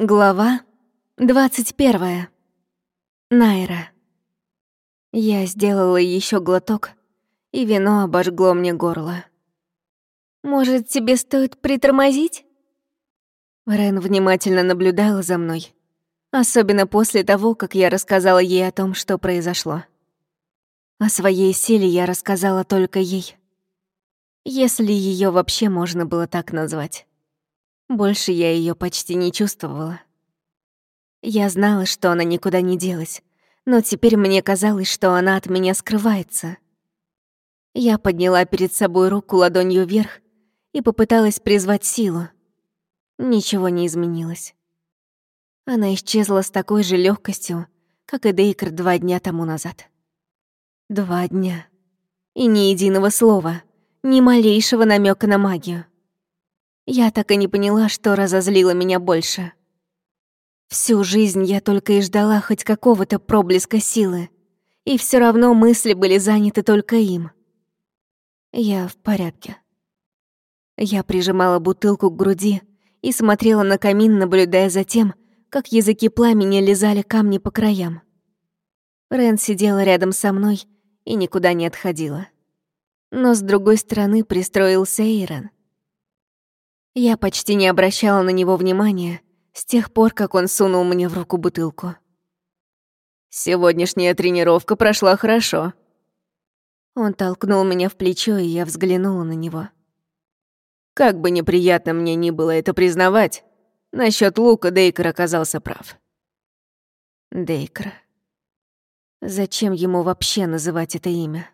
Глава 21. Найра. Я сделала еще глоток, и вино обожгло мне горло. «Может, тебе стоит притормозить?» Рен внимательно наблюдала за мной, особенно после того, как я рассказала ей о том, что произошло. О своей силе я рассказала только ей. Если ее вообще можно было так назвать. Больше я ее почти не чувствовала. Я знала, что она никуда не делась, но теперь мне казалось, что она от меня скрывается. Я подняла перед собой руку ладонью вверх и попыталась призвать силу. Ничего не изменилось. Она исчезла с такой же легкостью, как и Дейкер два дня тому назад. Два дня. И ни единого слова, ни малейшего намека на магию. Я так и не поняла, что разозлило меня больше. Всю жизнь я только и ждала хоть какого-то проблеска силы, и все равно мысли были заняты только им. Я в порядке. Я прижимала бутылку к груди и смотрела на камин, наблюдая за тем, как языки пламени лизали камни по краям. Рен сидела рядом со мной и никуда не отходила. Но с другой стороны пристроился Эйрон. Я почти не обращала на него внимания с тех пор, как он сунул мне в руку бутылку. «Сегодняшняя тренировка прошла хорошо». Он толкнул меня в плечо, и я взглянула на него. Как бы неприятно мне ни было это признавать, насчет Лука Дейкер оказался прав. Дейкер. Зачем ему вообще называть это имя?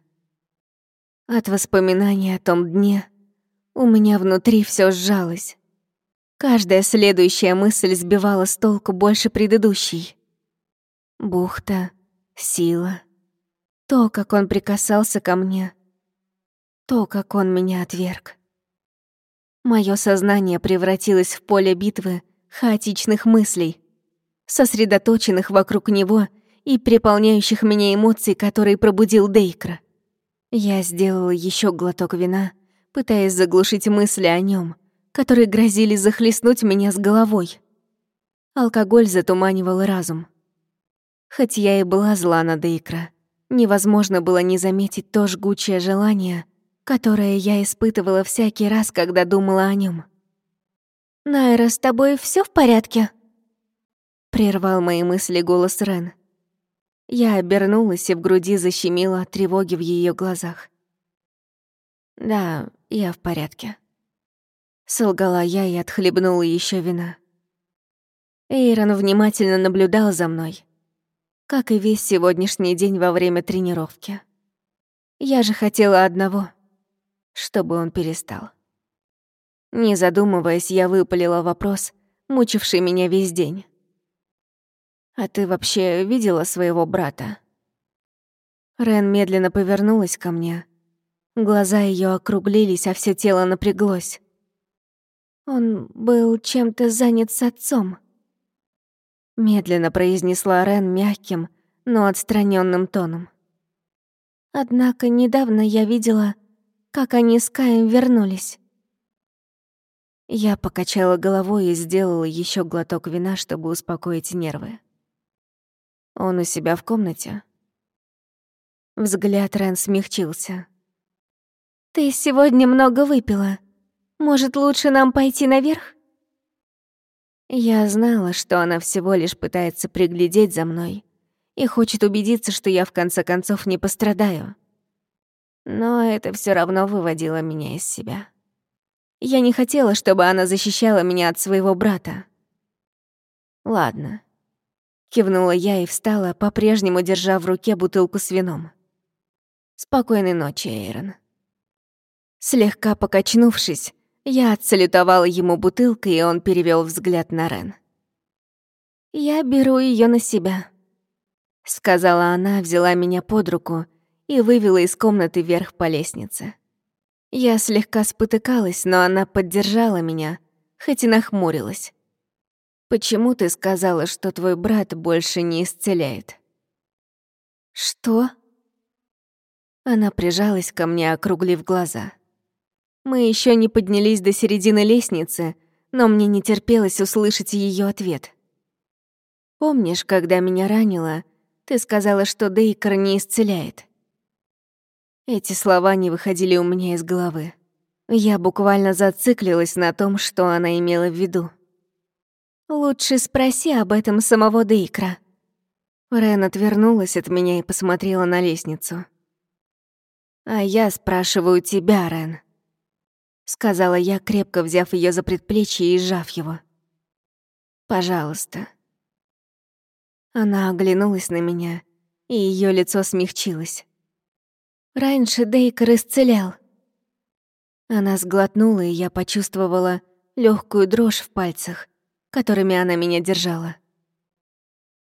От воспоминаний о том дне у меня внутри все сжалось. Каждая следующая мысль сбивала с толку больше предыдущей. Бухта, сила, то, как он прикасался ко мне, то, как он меня отверг. Моё сознание превратилось в поле битвы хаотичных мыслей, сосредоточенных вокруг него и переполняющих меня эмоций, которые пробудил Дейкра. Я сделала еще глоток вина — пытаясь заглушить мысли о нем, которые грозили захлестнуть меня с головой. Алкоголь затуманивал разум. Хоть я и была зла на Дейкра, невозможно было не заметить то жгучее желание, которое я испытывала всякий раз, когда думала о нем. «Найра, с тобой все в порядке?» Прервал мои мысли голос Рен. Я обернулась и в груди защемила тревоги в ее глазах. «Да, я в порядке». Солгала я и отхлебнула еще вина. Эйрон внимательно наблюдал за мной, как и весь сегодняшний день во время тренировки. Я же хотела одного, чтобы он перестал. Не задумываясь, я выпалила вопрос, мучивший меня весь день. «А ты вообще видела своего брата?» Рен медленно повернулась ко мне, Глаза ее округлились, а все тело напряглось. Он был чем-то занят с отцом. Медленно произнесла Рен мягким, но отстраненным тоном. Однако недавно я видела, как они с Каем вернулись. Я покачала головой и сделала еще глоток вина, чтобы успокоить нервы. Он у себя в комнате. Взгляд Рен смягчился. «Ты сегодня много выпила. Может, лучше нам пойти наверх?» Я знала, что она всего лишь пытается приглядеть за мной и хочет убедиться, что я в конце концов не пострадаю. Но это все равно выводило меня из себя. Я не хотела, чтобы она защищала меня от своего брата. «Ладно», — кивнула я и встала, по-прежнему держа в руке бутылку с вином. «Спокойной ночи, Эйрон». Слегка покачнувшись, я отсалютовала ему бутылкой, и он перевел взгляд на Рен. «Я беру ее на себя», — сказала она, взяла меня под руку и вывела из комнаты вверх по лестнице. Я слегка спотыкалась, но она поддержала меня, хоть и нахмурилась. «Почему ты сказала, что твой брат больше не исцеляет?» «Что?» Она прижалась ко мне, округлив глаза. Мы еще не поднялись до середины лестницы, но мне не терпелось услышать ее ответ. Помнишь, когда меня ранило, ты сказала, что Дейкер не исцеляет?» Эти слова не выходили у меня из головы. Я буквально зациклилась на том, что она имела в виду. «Лучше спроси об этом самого Дейкра». Рен отвернулась от меня и посмотрела на лестницу. «А я спрашиваю тебя, Рен», — сказала я, крепко взяв ее за предплечье и сжав его. «Пожалуйста». Она оглянулась на меня, и ее лицо смягчилось. «Раньше Дейкер исцелял». Она сглотнула, и я почувствовала легкую дрожь в пальцах, которыми она меня держала.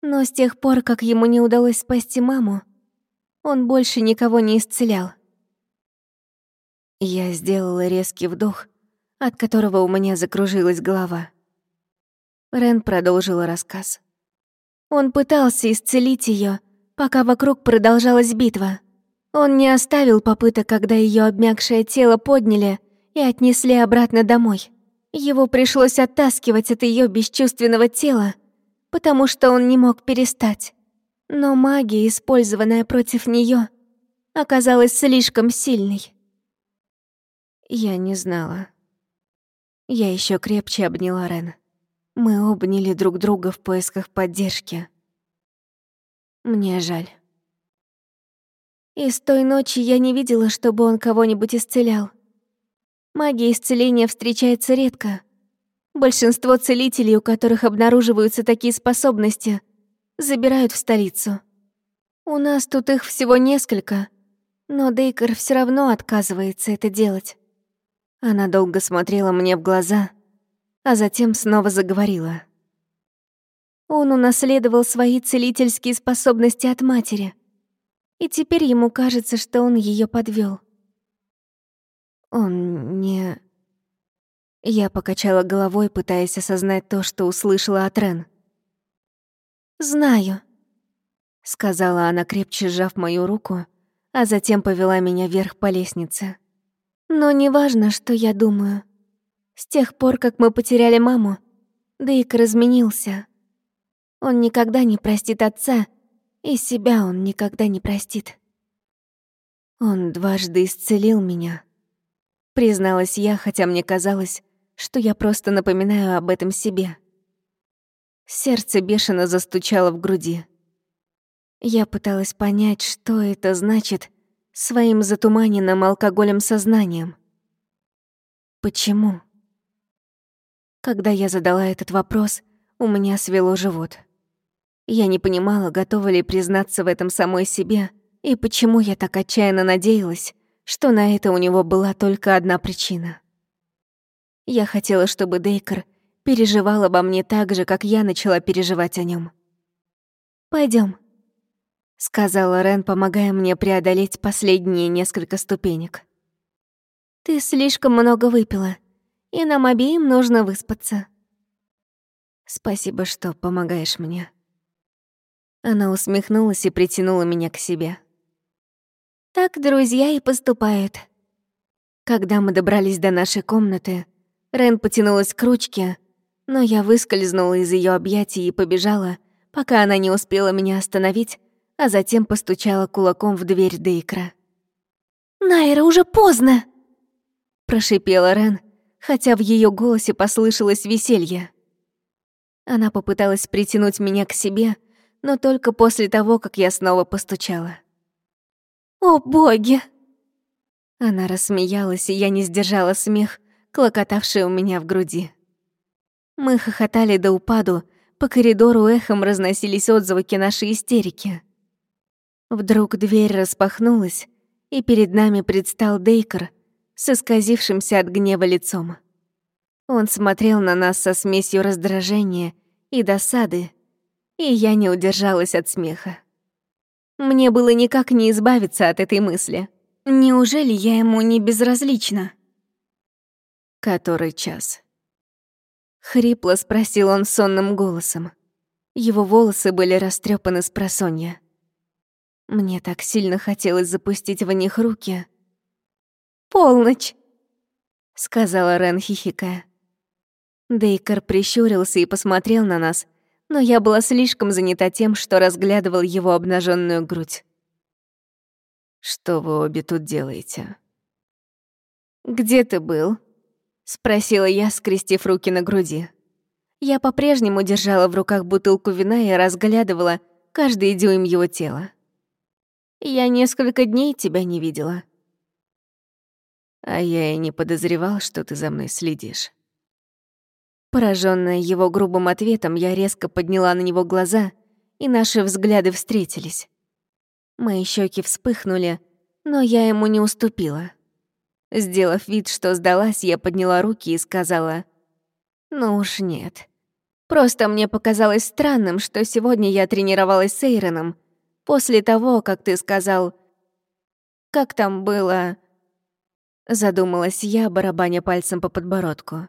Но с тех пор, как ему не удалось спасти маму, он больше никого не исцелял. Я сделала резкий вдох, от которого у меня закружилась голова. Рен продолжила рассказ. Он пытался исцелить ее, пока вокруг продолжалась битва. Он не оставил попыток, когда ее обмякшее тело подняли и отнесли обратно домой. Его пришлось оттаскивать от ее бесчувственного тела, потому что он не мог перестать. Но магия, использованная против нее, оказалась слишком сильной. Я не знала. Я еще крепче обняла Рен. Мы обняли друг друга в поисках поддержки. Мне жаль. И с той ночи я не видела, чтобы он кого-нибудь исцелял. Магия исцеления встречается редко. Большинство целителей, у которых обнаруживаются такие способности, забирают в столицу. У нас тут их всего несколько, но Дейкер все равно отказывается это делать. Она долго смотрела мне в глаза, а затем снова заговорила. Он унаследовал свои целительские способности от матери, и теперь ему кажется, что он ее подвел. Он не... Я покачала головой, пытаясь осознать то, что услышала от Рен. «Знаю», — сказала она, крепче сжав мою руку, а затем повела меня вверх по лестнице. Но не важно, что я думаю. С тех пор, как мы потеряли маму, Дейк разменился. Он никогда не простит отца, и себя он никогда не простит. Он дважды исцелил меня. Призналась я, хотя мне казалось, что я просто напоминаю об этом себе. Сердце бешено застучало в груди. Я пыталась понять, что это значит своим затуманенным алкоголем сознанием. Почему? Когда я задала этот вопрос, у меня свело живот. Я не понимала, готова ли признаться в этом самой себе, и почему я так отчаянно надеялась, что на это у него была только одна причина. Я хотела, чтобы Дейкер переживал обо мне так же, как я начала переживать о нем. Пойдем, сказала Рен, помогая мне преодолеть последние несколько ступенек. Ты слишком много выпила, и нам обеим нужно выспаться. Спасибо, что помогаешь мне. Она усмехнулась и притянула меня к себе. Так друзья и поступают. Когда мы добрались до нашей комнаты, Рен потянулась к ручке, но я выскользнула из ее объятий и побежала, пока она не успела меня остановить а затем постучала кулаком в дверь Дейкра. «Найра, уже поздно!» Прошипела Рен, хотя в ее голосе послышалось веселье. Она попыталась притянуть меня к себе, но только после того, как я снова постучала. «О, боги!» Она рассмеялась, и я не сдержала смех, клокотавший у меня в груди. Мы хохотали до упаду, по коридору эхом разносились отзвуки нашей истерики. Вдруг дверь распахнулась, и перед нами предстал Дейкер с исказившимся от гнева лицом. Он смотрел на нас со смесью раздражения и досады, и я не удержалась от смеха. Мне было никак не избавиться от этой мысли. Неужели я ему не безразлична? Который час? Хрипло спросил он сонным голосом. Его волосы были растрепаны с просонья. Мне так сильно хотелось запустить в них руки. «Полночь!» — сказала Рен, хихикая. Дейкер прищурился и посмотрел на нас, но я была слишком занята тем, что разглядывал его обнаженную грудь. «Что вы обе тут делаете?» «Где ты был?» — спросила я, скрестив руки на груди. Я по-прежнему держала в руках бутылку вина и разглядывала каждый дюйм его тела. «Я несколько дней тебя не видела». «А я и не подозревал, что ты за мной следишь». Пораженная его грубым ответом, я резко подняла на него глаза, и наши взгляды встретились. Мои щеки вспыхнули, но я ему не уступила. Сделав вид, что сдалась, я подняла руки и сказала, «Ну уж нет. Просто мне показалось странным, что сегодня я тренировалась с Эйроном, после того, как ты сказал... Как там было...» Задумалась я, барабаня пальцем по подбородку.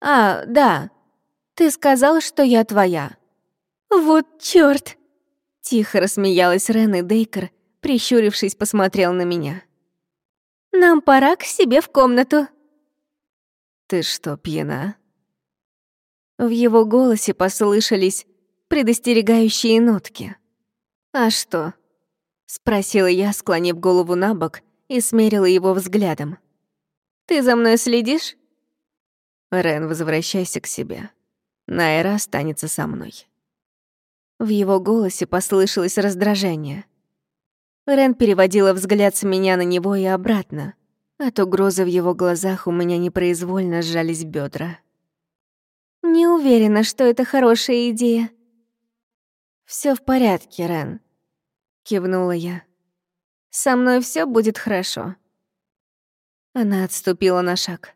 «А, да. Ты сказал, что я твоя». «Вот чёрт!» Тихо рассмеялась Рен и Дейкер, прищурившись, посмотрел на меня. «Нам пора к себе в комнату». «Ты что, пьяна?» В его голосе послышались предостерегающие нотки. «А что?» — спросила я, склонив голову на бок и смерила его взглядом. «Ты за мной следишь?» Рен, возвращайся к себе. Найра останется со мной. В его голосе послышалось раздражение. Рен переводила взгляд с меня на него и обратно. От угрозы в его глазах у меня непроизвольно сжались бедра. «Не уверена, что это хорошая идея». Все в порядке, Рен», — кивнула я. «Со мной все будет хорошо». Она отступила на шаг.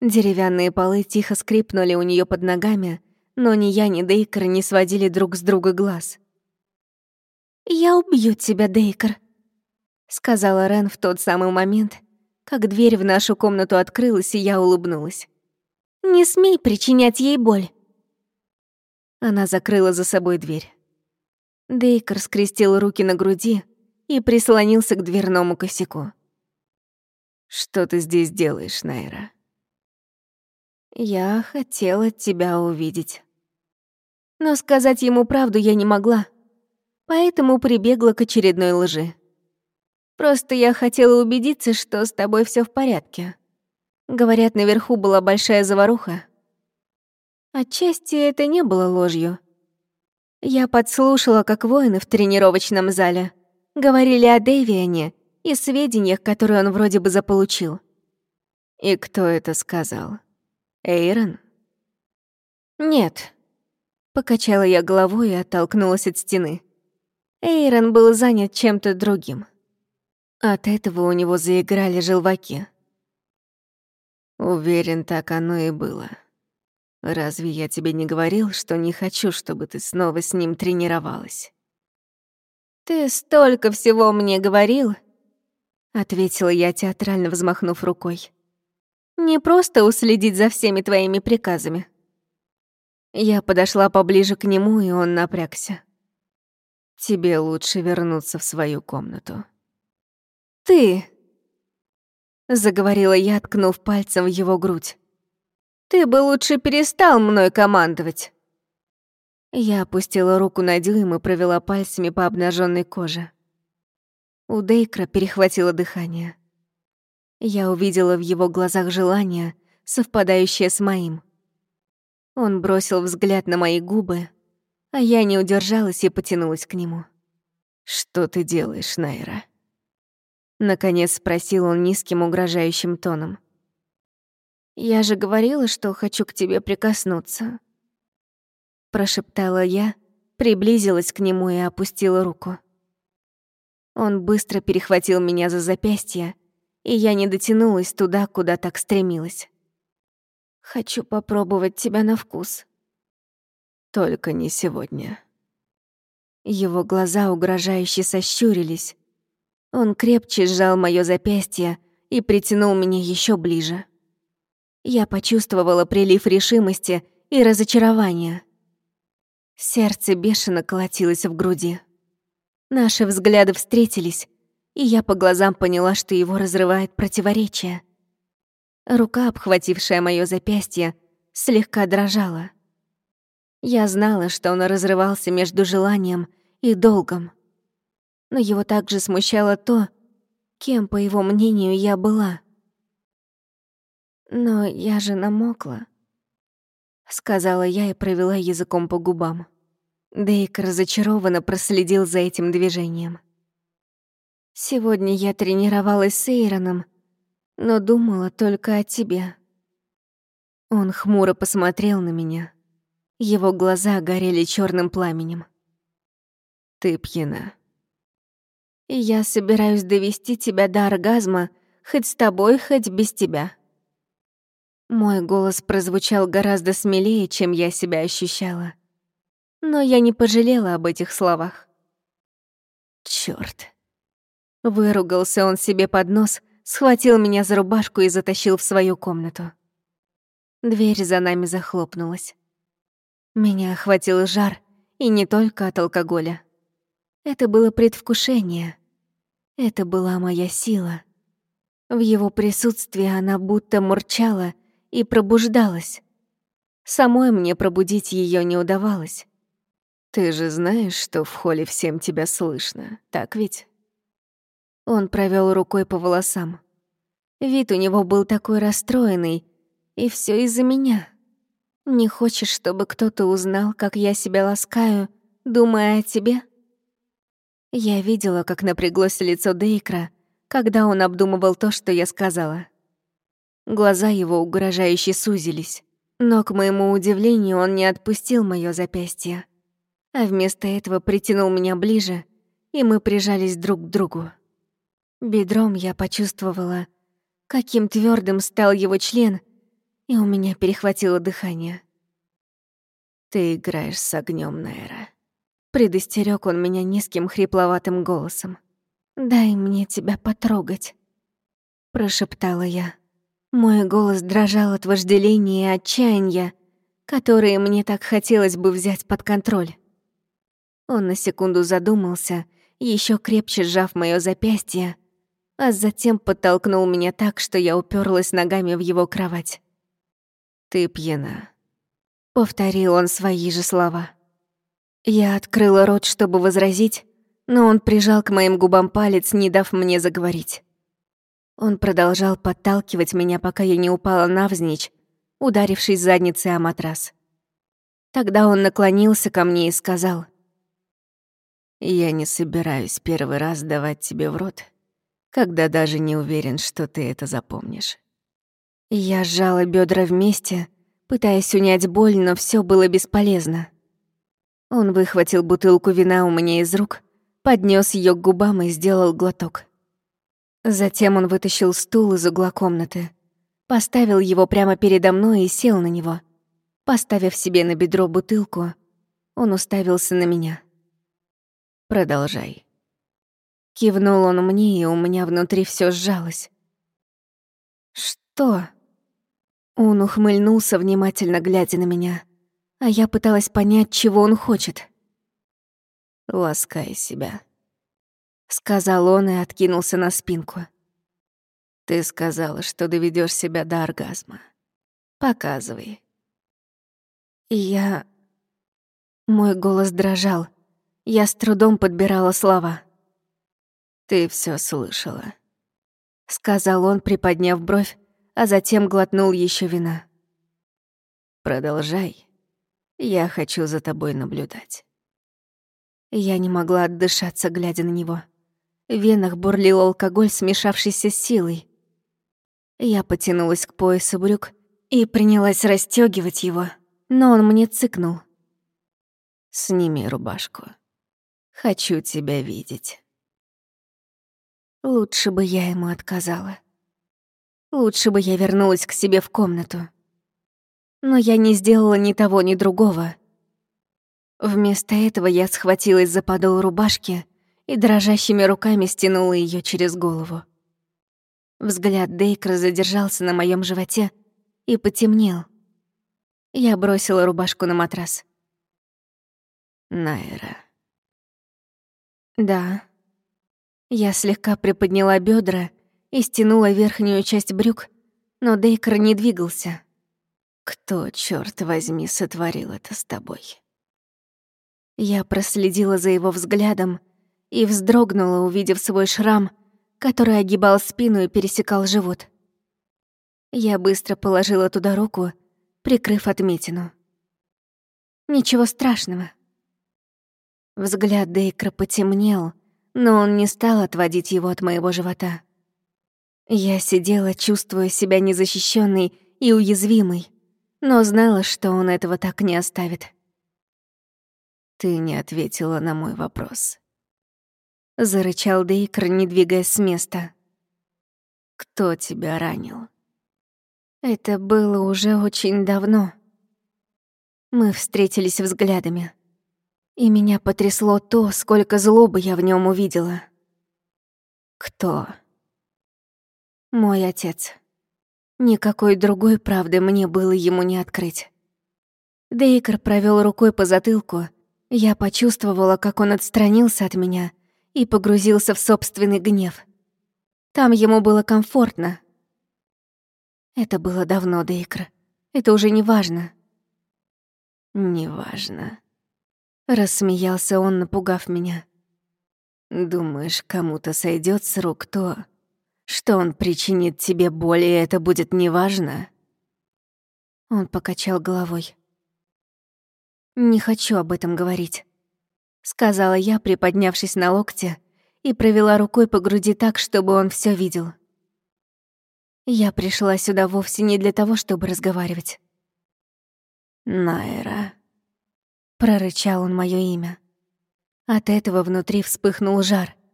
Деревянные полы тихо скрипнули у нее под ногами, но ни я, ни Дейкер не сводили друг с друга глаз. «Я убью тебя, Дейкер», — сказала Рен в тот самый момент, как дверь в нашу комнату открылась, и я улыбнулась. «Не смей причинять ей боль». Она закрыла за собой дверь. Дейкер скрестил руки на груди и прислонился к дверному косяку. «Что ты здесь делаешь, Найра?» Я хотела тебя увидеть. Но сказать ему правду я не могла, поэтому прибегла к очередной лжи. Просто я хотела убедиться, что с тобой все в порядке. Говорят, наверху была большая заваруха. Отчасти это не было ложью. Я подслушала, как воины в тренировочном зале говорили о Дэвиане и сведениях, которые он вроде бы заполучил. И кто это сказал? Эйрон? Нет. Покачала я головой и оттолкнулась от стены. Эйрон был занят чем-то другим. От этого у него заиграли желваки. Уверен, так оно и было. Разве я тебе не говорил, что не хочу, чтобы ты снова с ним тренировалась? Ты столько всего мне говорил, ответила я, театрально взмахнув рукой. Не просто уследить за всеми твоими приказами. Я подошла поближе к нему, и он напрягся. Тебе лучше вернуться в свою комнату. Ты, заговорила я, ткнув пальцем в его грудь. Ты бы лучше перестал мной командовать. Я опустила руку на дюйм и провела пальцами по обнаженной коже. У Дейкра перехватило дыхание. Я увидела в его глазах желание, совпадающее с моим. Он бросил взгляд на мои губы, а я не удержалась и потянулась к нему. «Что ты делаешь, Найра?» Наконец спросил он низким угрожающим тоном. «Я же говорила, что хочу к тебе прикоснуться». Прошептала я, приблизилась к нему и опустила руку. Он быстро перехватил меня за запястье, и я не дотянулась туда, куда так стремилась. Хочу попробовать тебя на вкус. Только не сегодня. Его глаза угрожающе сощурились. Он крепче сжал моё запястье и притянул меня еще ближе. Я почувствовала прилив решимости и разочарования. Сердце бешено колотилось в груди. Наши взгляды встретились, и я по глазам поняла, что его разрывает противоречие. Рука, обхватившая моё запястье, слегка дрожала. Я знала, что он разрывался между желанием и долгом. Но его также смущало то, кем, по его мнению, я была. «Но я же намокла», — сказала я и провела языком по губам. Дейк разочарованно проследил за этим движением. «Сегодня я тренировалась с Эйроном, но думала только о тебе». Он хмуро посмотрел на меня. Его глаза горели черным пламенем. «Ты пьяна». «И я собираюсь довести тебя до оргазма, хоть с тобой, хоть без тебя». Мой голос прозвучал гораздо смелее, чем я себя ощущала. Но я не пожалела об этих словах. Чёрт. Выругался он себе под нос, схватил меня за рубашку и затащил в свою комнату. Дверь за нами захлопнулась. Меня охватил жар, и не только от алкоголя. Это было предвкушение. Это была моя сила. В его присутствии она будто мурчала — и пробуждалась. Самой мне пробудить ее не удавалось. «Ты же знаешь, что в холле всем тебя слышно, так ведь?» Он провел рукой по волосам. Вид у него был такой расстроенный, и все из-за меня. Не хочешь, чтобы кто-то узнал, как я себя ласкаю, думая о тебе? Я видела, как напряглось лицо Дейкра, когда он обдумывал то, что я сказала. Глаза его угрожающе сузились. Но, к моему удивлению, он не отпустил моё запястье, а вместо этого притянул меня ближе, и мы прижались друг к другу. Бедром я почувствовала, каким твердым стал его член, и у меня перехватило дыхание. «Ты играешь с огнем, Найра», — предостерег он меня низким хрипловатым голосом. «Дай мне тебя потрогать», — прошептала я. Мой голос дрожал от вожделения и отчаяния, которые мне так хотелось бы взять под контроль. Он на секунду задумался, еще крепче сжав моё запястье, а затем подтолкнул меня так, что я уперлась ногами в его кровать. «Ты пьяна», — повторил он свои же слова. Я открыла рот, чтобы возразить, но он прижал к моим губам палец, не дав мне заговорить. Он продолжал подталкивать меня, пока я не упала навзничь, ударившись задницей о матрас. Тогда он наклонился ко мне и сказал. «Я не собираюсь первый раз давать тебе в рот, когда даже не уверен, что ты это запомнишь». Я сжала бедра вместе, пытаясь унять боль, но все было бесполезно. Он выхватил бутылку вина у меня из рук, поднес ее к губам и сделал глоток. Затем он вытащил стул из угла комнаты, поставил его прямо передо мной и сел на него. Поставив себе на бедро бутылку, он уставился на меня. «Продолжай». Кивнул он мне, и у меня внутри все сжалось. «Что?» Он ухмыльнулся, внимательно глядя на меня, а я пыталась понять, чего он хочет. «Ласкай себя», — сказал он и откинулся на спинку. «Ты сказала, что доведешь себя до оргазма. Показывай». Я... Мой голос дрожал. Я с трудом подбирала слова. «Ты все слышала», — сказал он, приподняв бровь, а затем глотнул еще вина. «Продолжай. Я хочу за тобой наблюдать». Я не могла отдышаться, глядя на него. В венах бурлил алкоголь, смешавшийся с силой. Я потянулась к поясу брюк и принялась расстёгивать его, но он мне цыкнул. «Сними рубашку. Хочу тебя видеть». Лучше бы я ему отказала. Лучше бы я вернулась к себе в комнату. Но я не сделала ни того, ни другого. Вместо этого я схватилась за подол рубашки и дрожащими руками стянула ее через голову. Взгляд Дейкра задержался на моем животе и потемнел. Я бросила рубашку на матрас. Найра. Да. Я слегка приподняла бедра и стянула верхнюю часть брюк, но Дейкер не двигался. Кто, черт возьми, сотворил это с тобой? Я проследила за его взглядом и вздрогнула, увидев свой шрам, который огибал спину и пересекал живот. Я быстро положила туда руку, прикрыв отметину. Ничего страшного. Взгляд Дейкра потемнел, но он не стал отводить его от моего живота. Я сидела, чувствуя себя незащищенной и уязвимой, но знала, что он этого так не оставит. «Ты не ответила на мой вопрос», — зарычал Дейкр, не двигаясь с места. «Кто тебя ранил?» Это было уже очень давно. Мы встретились взглядами, и меня потрясло то, сколько злобы я в нем увидела. «Кто?» Мой отец. Никакой другой правды мне было ему не открыть. Дейкер провел рукой по затылку. Я почувствовала, как он отстранился от меня и погрузился в собственный гнев. Там ему было комфортно. Это было давно, Дейкер. Это уже не важно. «Не важно», — рассмеялся он, напугав меня. «Думаешь, кому-то сойдет с рук то, что он причинит тебе боль, и это будет неважно?» Он покачал головой. «Не хочу об этом говорить», — сказала я, приподнявшись на локте, и провела рукой по груди так, чтобы он все видел. Я пришла сюда вовсе не для того, чтобы разговаривать. «Найра», — прорычал он мое имя. От этого внутри вспыхнул жар —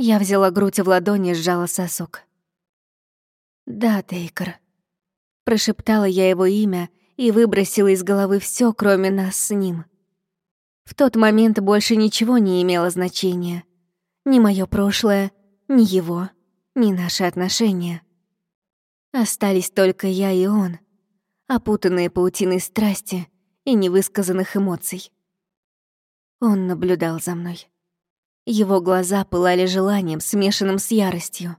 я взяла грудь в ладони и сжала сосок. «Да, Тейкер», — прошептала я его имя и выбросила из головы все, кроме нас с ним. В тот момент больше ничего не имело значения. Ни мое прошлое, ни его, ни наши отношения. Остались только я и он, опутанные паутиной страсти и невысказанных эмоций. Он наблюдал за мной. Его глаза пылали желанием, смешанным с яростью.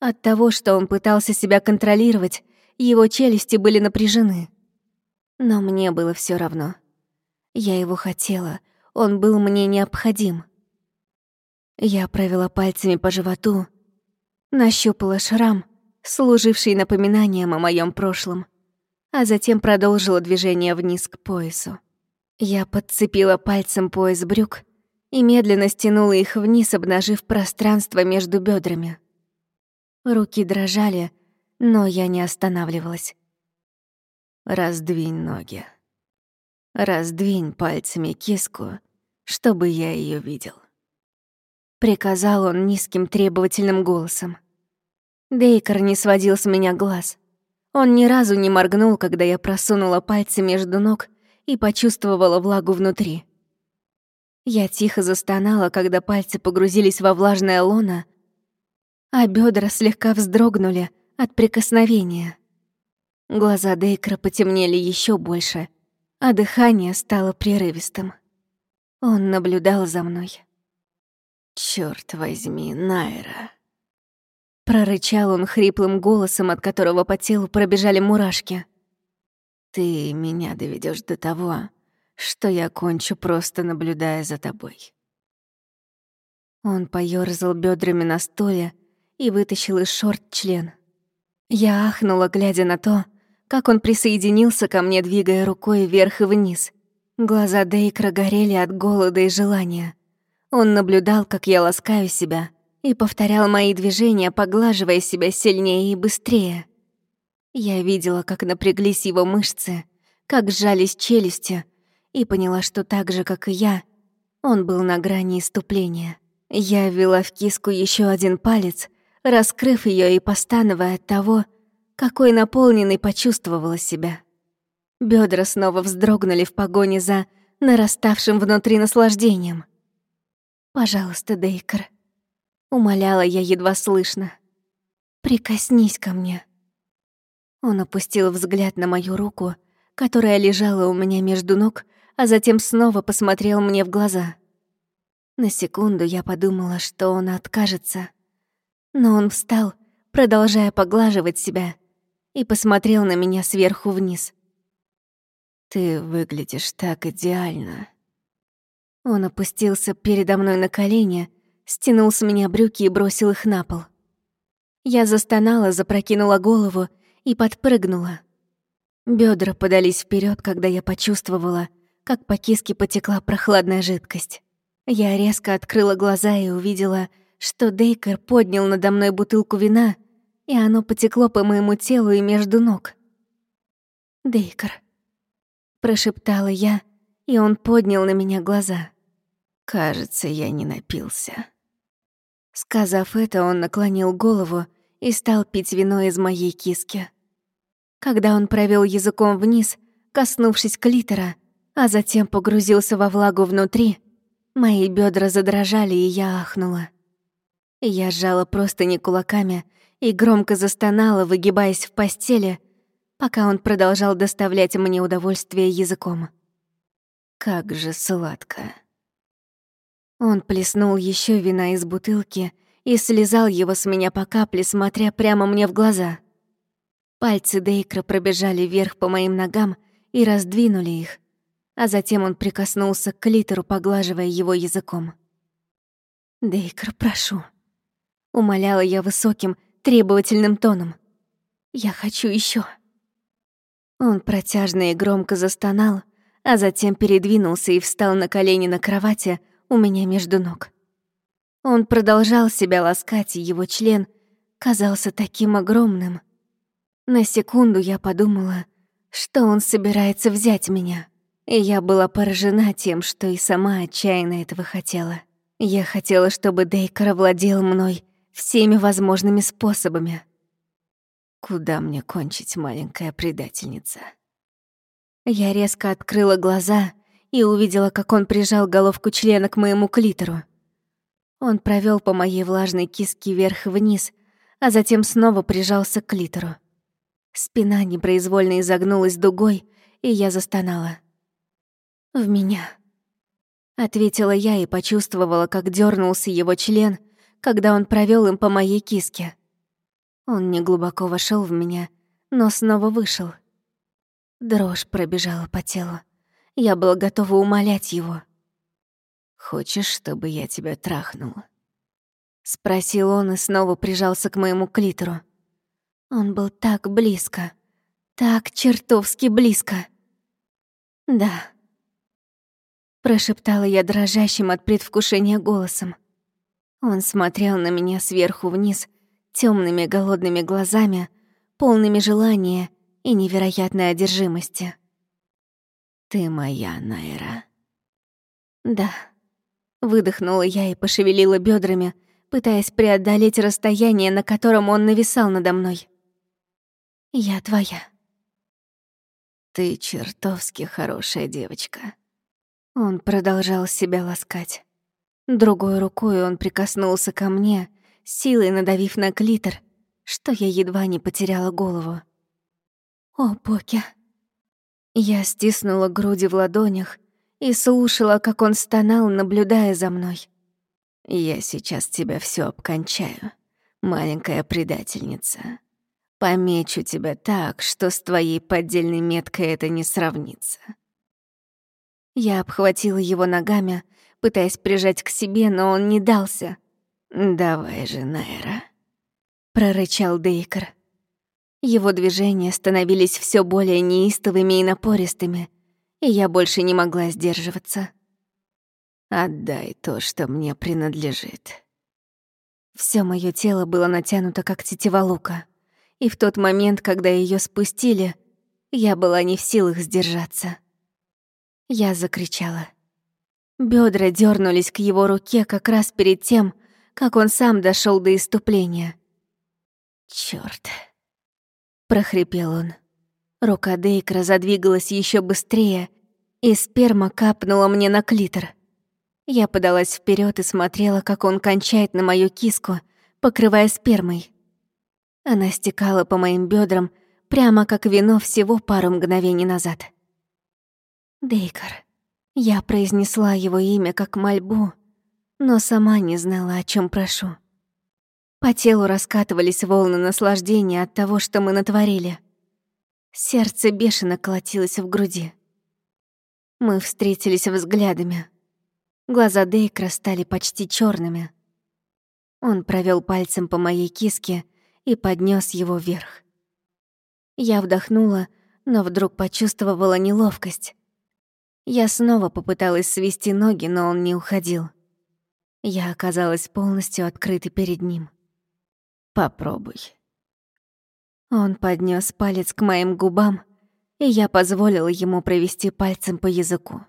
От того, что он пытался себя контролировать, его челюсти были напряжены. Но мне было все равно. Я его хотела, он был мне необходим. Я провела пальцами по животу, нащупала шрам, служивший напоминанием о моем прошлом, а затем продолжила движение вниз к поясу. Я подцепила пальцем пояс брюк и медленно стянула их вниз, обнажив пространство между бедрами. Руки дрожали, но я не останавливалась. «Раздвинь ноги. Раздвинь пальцами киску, чтобы я ее видел». Приказал он низким требовательным голосом. Дейкер не сводил с меня глаз. Он ни разу не моргнул, когда я просунула пальцы между ног и почувствовала влагу внутри. Я тихо застонала, когда пальцы погрузились во влажное лоно, а бедра слегка вздрогнули от прикосновения. Глаза Дейкра потемнели еще больше, а дыхание стало прерывистым. Он наблюдал за мной. «Чёрт возьми, Найра!» Прорычал он хриплым голосом, от которого по телу пробежали мурашки. «Ты меня доведешь до того, что я кончу, просто наблюдая за тобой. Он поёрзал бедрами на столе и вытащил из шорт член. Я ахнула, глядя на то, как он присоединился ко мне, двигая рукой вверх и вниз. Глаза Дейкра горели от голода и желания. Он наблюдал, как я ласкаю себя, и повторял мои движения, поглаживая себя сильнее и быстрее. Я видела, как напряглись его мышцы, как сжались челюсти, и поняла, что так же, как и я, он был на грани иступления. Я ввела в киску еще один палец, раскрыв ее и постановая от того, какой наполненной почувствовала себя. Бедра снова вздрогнули в погоне за нараставшим внутри наслаждением. «Пожалуйста, Дейкер», — умоляла я едва слышно, — «прикоснись ко мне». Он опустил взгляд на мою руку, которая лежала у меня между ног, а затем снова посмотрел мне в глаза. На секунду я подумала, что он откажется. Но он встал, продолжая поглаживать себя, и посмотрел на меня сверху вниз. «Ты выглядишь так идеально», Он опустился передо мной на колени, стянул с меня брюки и бросил их на пол. Я застонала, запрокинула голову и подпрыгнула. Бедра подались вперед, когда я почувствовала, как по киске потекла прохладная жидкость. Я резко открыла глаза и увидела, что Дейкер поднял надо мной бутылку вина, и оно потекло по моему телу и между ног. «Дейкер», — прошептала я, и он поднял на меня глаза. «Кажется, я не напился». Сказав это, он наклонил голову и стал пить вино из моей киски. Когда он провел языком вниз, коснувшись клитора, а затем погрузился во влагу внутри, мои бедра задрожали, и я ахнула. Я сжала простыни кулаками и громко застонала, выгибаясь в постели, пока он продолжал доставлять мне удовольствие языком. Как же сладко. Он плеснул еще вина из бутылки и слезал его с меня по капле, смотря прямо мне в глаза. Пальцы Дейкра пробежали вверх по моим ногам и раздвинули их, а затем он прикоснулся к клитору, поглаживая его языком. «Дейкр, прошу», — умоляла я высоким, требовательным тоном. «Я хочу еще. Он протяжно и громко застонал, а затем передвинулся и встал на колени на кровати у меня между ног. Он продолжал себя ласкать, и его член казался таким огромным. На секунду я подумала, что он собирается взять меня, и я была поражена тем, что и сама отчаянно этого хотела. Я хотела, чтобы Дейкер овладел мной всеми возможными способами. Куда мне кончить, маленькая предательница? Я резко открыла глаза и увидела, как он прижал головку члена к моему клитору. Он провел по моей влажной киске вверх и вниз, а затем снова прижался к клитору. Спина непроизвольно изогнулась дугой, и я застонала. «В меня», — ответила я и почувствовала, как дернулся его член, когда он провел им по моей киске. Он неглубоко вошел в меня, но снова вышел. Дрожь пробежала по телу. Я была готова умолять его. «Хочешь, чтобы я тебя трахнул?» Спросил он и снова прижался к моему клитору. Он был так близко, так чертовски близко. «Да», — прошептала я дрожащим от предвкушения голосом. Он смотрел на меня сверху вниз, темными голодными глазами, полными желания и невероятной одержимости. «Ты моя, Найра». «Да», — выдохнула я и пошевелила бедрами, пытаясь преодолеть расстояние, на котором он нависал надо мной. Я твоя. Ты чертовски хорошая девочка. Он продолжал себя ласкать. Другой рукой он прикоснулся ко мне, силой надавив на клитор, что я едва не потеряла голову. О, Поки. Я стиснула груди в ладонях и слушала, как он стонал, наблюдая за мной. «Я сейчас тебя все обкончаю, маленькая предательница», Помечу тебя так, что с твоей поддельной меткой это не сравнится. Я обхватила его ногами, пытаясь прижать к себе, но он не дался. «Давай же, Найра», — прорычал Дейкер. Его движения становились все более неистовыми и напористыми, и я больше не могла сдерживаться. «Отдай то, что мне принадлежит». Все мое тело было натянуто, как тетива лука и в тот момент, когда ее спустили, я была не в силах сдержаться. Я закричала. Бедра дернулись к его руке как раз перед тем, как он сам дошел до иступления. Черт! прохрипел он. Рука Дейкра задвигалась еще быстрее, и сперма капнула мне на клитор. Я подалась вперед и смотрела, как он кончает на мою киску, покрывая спермой. Она стекала по моим бедрам, прямо как вино всего пару мгновений назад. Дейкар. Я произнесла его имя как мольбу, но сама не знала, о чем прошу. По телу раскатывались волны наслаждения от того, что мы натворили. Сердце бешено колотилось в груди. Мы встретились взглядами. Глаза Дейкра стали почти черными. Он провел пальцем по моей киске и поднес его вверх. Я вдохнула, но вдруг почувствовала неловкость. Я снова попыталась свести ноги, но он не уходил. Я оказалась полностью открытой перед ним. «Попробуй». Он поднес палец к моим губам, и я позволила ему провести пальцем по языку.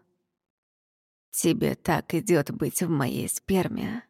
«Тебе так идет быть в моей сперме»,